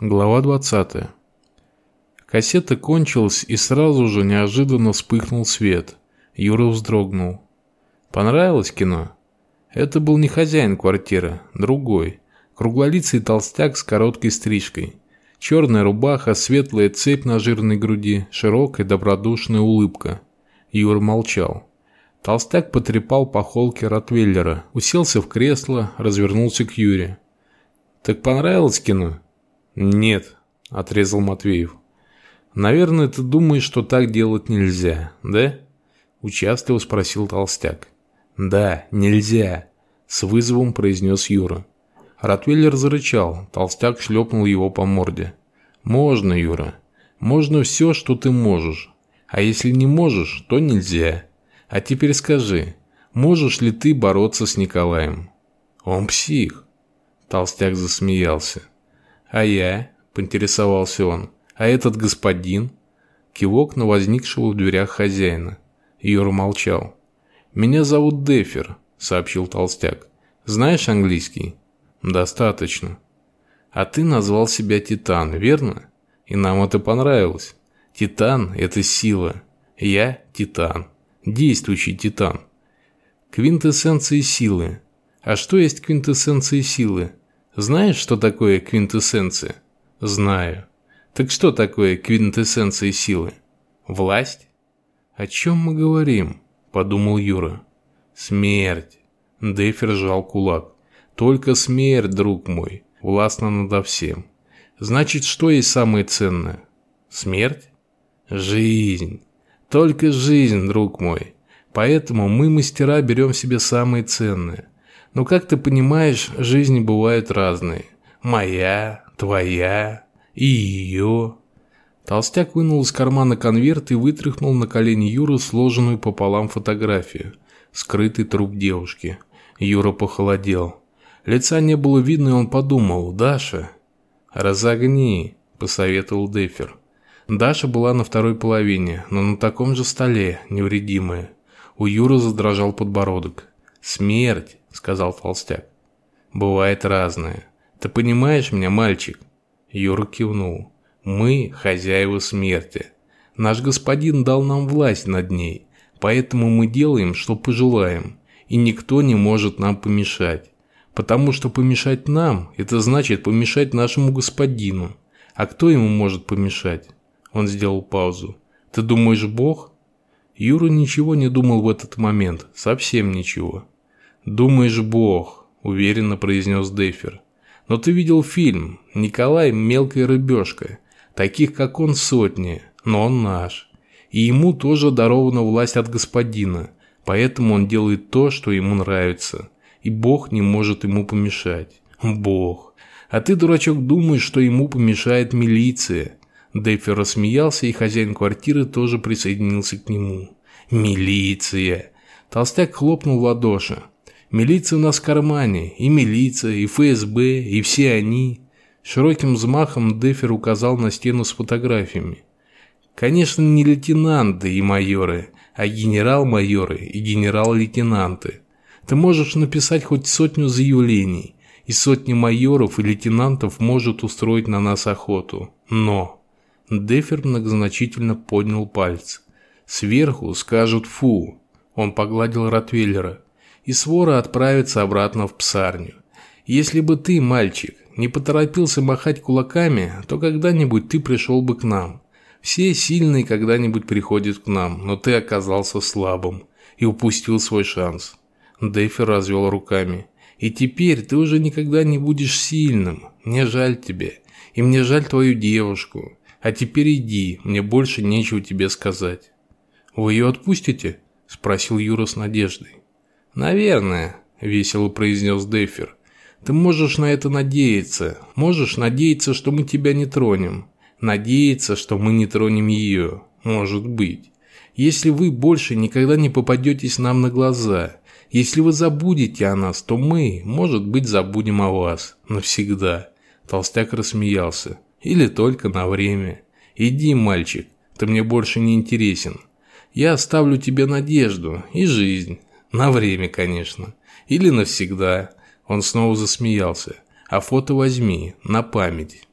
Глава 20. Кассета кончилась и сразу же неожиданно вспыхнул свет. Юра вздрогнул. Понравилось кино? Это был не хозяин квартиры, другой. Круглолицый толстяк с короткой стрижкой. Черная рубаха, светлая цепь на жирной груди, широкая добродушная улыбка. Юра молчал. Толстяк потрепал по холке Ротвейлера, уселся в кресло, развернулся к Юре. «Так понравилось кино?» «Нет», – отрезал Матвеев. «Наверное, ты думаешь, что так делать нельзя, да?» Участливо спросил Толстяк. «Да, нельзя», – с вызовом произнес Юра. Ротвейлер зарычал, Толстяк шлепнул его по морде. «Можно, Юра. Можно все, что ты можешь. А если не можешь, то нельзя. А теперь скажи, можешь ли ты бороться с Николаем?» «Он псих». Толстяк засмеялся. «А я?» – поинтересовался он. «А этот господин?» Кивок на возникшего в дверях хозяина. Юра молчал. «Меня зовут Дефер», – сообщил толстяк. «Знаешь английский?» «Достаточно». «А ты назвал себя Титан, верно? И нам это понравилось. Титан – это сила. Я – Титан. Действующий Титан. Квинтэссенция силы. А что есть квинтэссенция силы? Знаешь, что такое квинтэссенция? Знаю. Так что такое квинтэссенция силы? Власть? О чем мы говорим? Подумал Юра. Смерть. Дефер сжал кулак. Только смерть, друг мой, властна надо всем. Значит, что есть самое ценное? Смерть? Жизнь. Только жизнь, друг мой. Поэтому мы, мастера, берем себе самое ценное. Но, как ты понимаешь, жизни бывают разные. Моя, твоя и ее. Толстяк вынул из кармана конверт и вытряхнул на колени Юры сложенную пополам фотографию. Скрытый труп девушки. Юра похолодел. Лица не было видно, и он подумал, Даша. «Разогни», – посоветовал Дефер. Даша была на второй половине, но на таком же столе, невредимая. У Юры задрожал подбородок. «Смерть!» – сказал толстяк. «Бывает разное. Ты понимаешь меня, мальчик?» Юра кивнул. «Мы – хозяева смерти. Наш господин дал нам власть над ней, поэтому мы делаем, что пожелаем, и никто не может нам помешать. Потому что помешать нам – это значит помешать нашему господину. А кто ему может помешать?» Он сделал паузу. «Ты думаешь, Бог?» Юра ничего не думал в этот момент, совсем ничего. «Думаешь, Бог», – уверенно произнес Дефер. «Но ты видел фильм. Николай – мелкая рыбешка. Таких, как он, сотни, но он наш. И ему тоже дарована власть от господина, поэтому он делает то, что ему нравится. И Бог не может ему помешать. Бог. А ты, дурачок, думаешь, что ему помешает милиция?» Дефер рассмеялся, и хозяин квартиры тоже присоединился к нему. «Милиция!» Толстяк хлопнул в ладоши. Милиция у нас в кармане, и милиция, и ФСБ, и все они. Широким взмахом Дефер указал на стену с фотографиями. Конечно, не лейтенанты и майоры, а генерал-майоры и генерал-лейтенанты. Ты можешь написать хоть сотню заявлений, и сотни майоров и лейтенантов может устроить на нас охоту. Но... Дефер многозначительно поднял палец. Сверху скажут «фу». Он погладил Ротвейлера и свора отправится обратно в псарню. Если бы ты, мальчик, не поторопился махать кулаками, то когда-нибудь ты пришел бы к нам. Все сильные когда-нибудь приходят к нам, но ты оказался слабым и упустил свой шанс. Дэйфер развел руками. И теперь ты уже никогда не будешь сильным. Мне жаль тебе. И мне жаль твою девушку. А теперь иди, мне больше нечего тебе сказать. Вы ее отпустите? Спросил Юра с надеждой. «Наверное», – весело произнес Дефер. «Ты можешь на это надеяться. Можешь надеяться, что мы тебя не тронем. Надеяться, что мы не тронем ее. Может быть. Если вы больше никогда не попадетесь нам на глаза, если вы забудете о нас, то мы, может быть, забудем о вас. Навсегда». Толстяк рассмеялся. «Или только на время. Иди, мальчик, ты мне больше не интересен. Я оставлю тебе надежду и жизнь, на время, конечно. Или навсегда. Он снова засмеялся. А фото возьми, на память.